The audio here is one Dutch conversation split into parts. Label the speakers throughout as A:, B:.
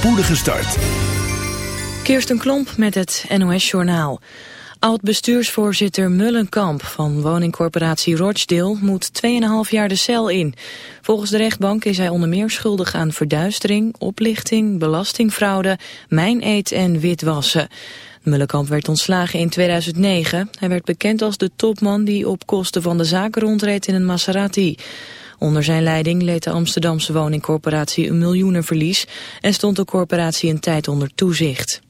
A: spoedige start.
B: Kirsten Klomp met het NOS-journaal. Oud-bestuursvoorzitter Mullenkamp van woningcorporatie Rochdale moet 2,5 jaar de cel in. Volgens de rechtbank is hij onder meer schuldig aan verduistering, oplichting, belastingfraude, mijneet en witwassen. Mullenkamp werd ontslagen in 2009. Hij werd bekend als de topman die op kosten van de zaken rondreed in een Maserati. Onder zijn leiding leed de Amsterdamse woningcorporatie een miljoenenverlies en stond de corporatie een tijd onder toezicht.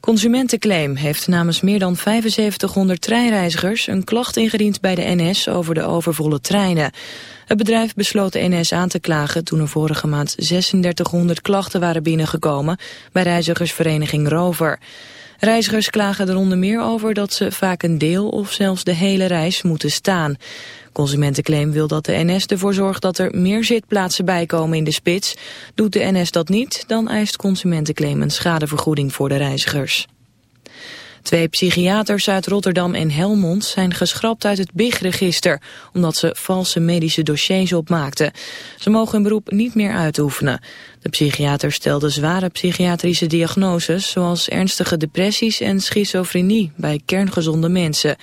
B: Consumentenclaim heeft namens meer dan 7500 treinreizigers een klacht ingediend bij de NS over de overvolle treinen. Het bedrijf besloot de NS aan te klagen toen er vorige maand 3600 klachten waren binnengekomen bij reizigersvereniging Rover. Reizigers klagen er onder meer over dat ze vaak een deel of zelfs de hele reis moeten staan. Consumentenclaim wil dat de NS ervoor zorgt dat er meer zitplaatsen bijkomen in de spits. Doet de NS dat niet, dan eist Consumentenclaim een schadevergoeding voor de reizigers. Twee psychiaters uit Rotterdam en Helmond zijn geschrapt uit het BIG-register... omdat ze valse medische dossiers opmaakten. Ze mogen hun beroep niet meer uitoefenen. De psychiaters stelden zware psychiatrische diagnoses... zoals ernstige depressies en schizofrenie bij kerngezonde mensen.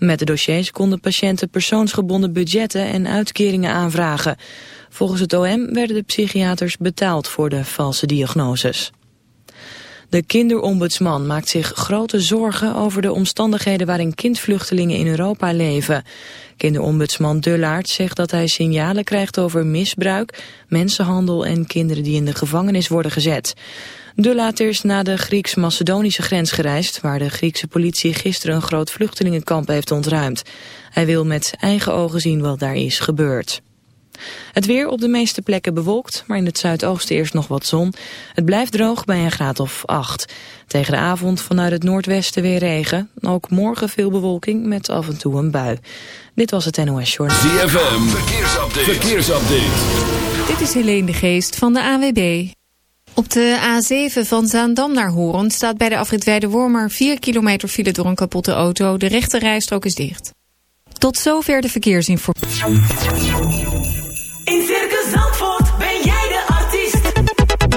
B: Met de dossiers konden patiënten persoonsgebonden budgetten en uitkeringen aanvragen. Volgens het OM werden de psychiaters betaald voor de valse diagnoses. De kinderombudsman maakt zich grote zorgen over de omstandigheden waarin kindvluchtelingen in Europa leven. Kinderombudsman Dullaert zegt dat hij signalen krijgt over misbruik, mensenhandel en kinderen die in de gevangenis worden gezet. Dullaert is naar de Grieks-Macedonische grens gereisd, waar de Griekse politie gisteren een groot vluchtelingenkamp heeft ontruimd. Hij wil met eigen ogen zien wat daar is gebeurd. Het weer op de meeste plekken bewolkt, maar in het zuidoosten eerst nog wat zon. Het blijft droog bij een graad of 8. Tegen de avond vanuit het noordwesten weer regen. Ook morgen veel bewolking met af en toe een bui. Dit was het NOS Journal.
A: ZFM, verkeersupdate. verkeersupdate.
C: Dit is Helene de Geest van de AWB. Op de A7 van Zaandam naar Hoorn staat bij de afrit Wormer 4 kilometer file door een kapotte auto. De rechte rijstrook is dicht. Tot zover de verkeersinformatie.
D: In Circus Zandvoort ben jij de artiest.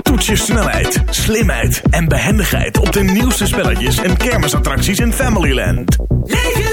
A: Toets je snelheid, slimheid en behendigheid op de nieuwste spelletjes en kermisattracties in Familyland.
D: Leef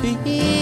E: feet.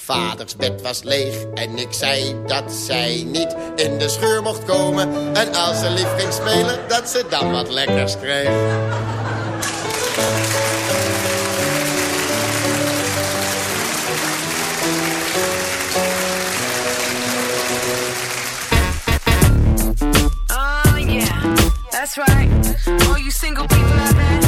F: Vaders bed was leeg en ik zei dat zij niet in de scheur mocht komen. En als ze lief ging spelen, dat ze dan wat lekkers kreeg.
G: Oh yeah, that's right. All you single people out there,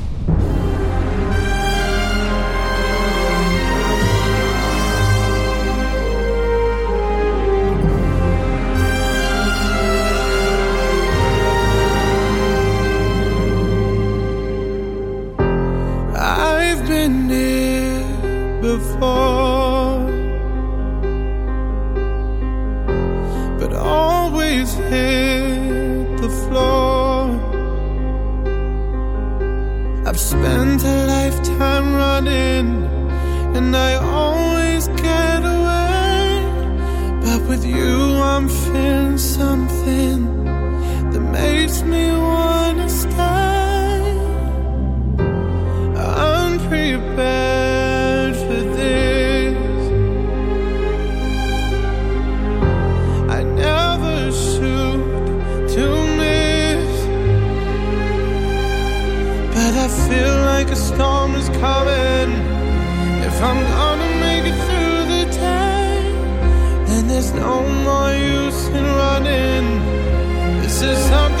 H: Up with you, I'm feeling something that makes me wanna stay. I'm prepared for this. I never shoot to miss, but I feel like a storm is coming. No more use in running. This is something.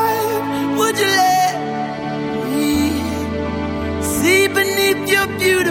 I: you're beautiful.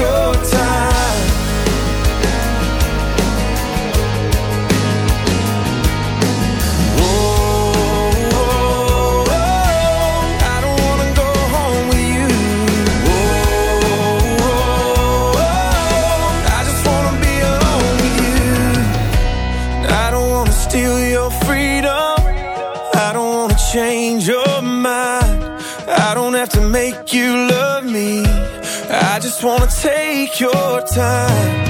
J: show your time.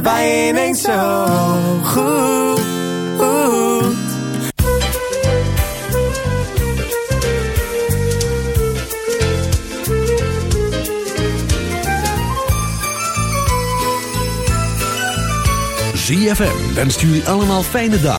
I: bij je ineens zo goed.
K: ZFM wenst jullie allemaal fijne dagen.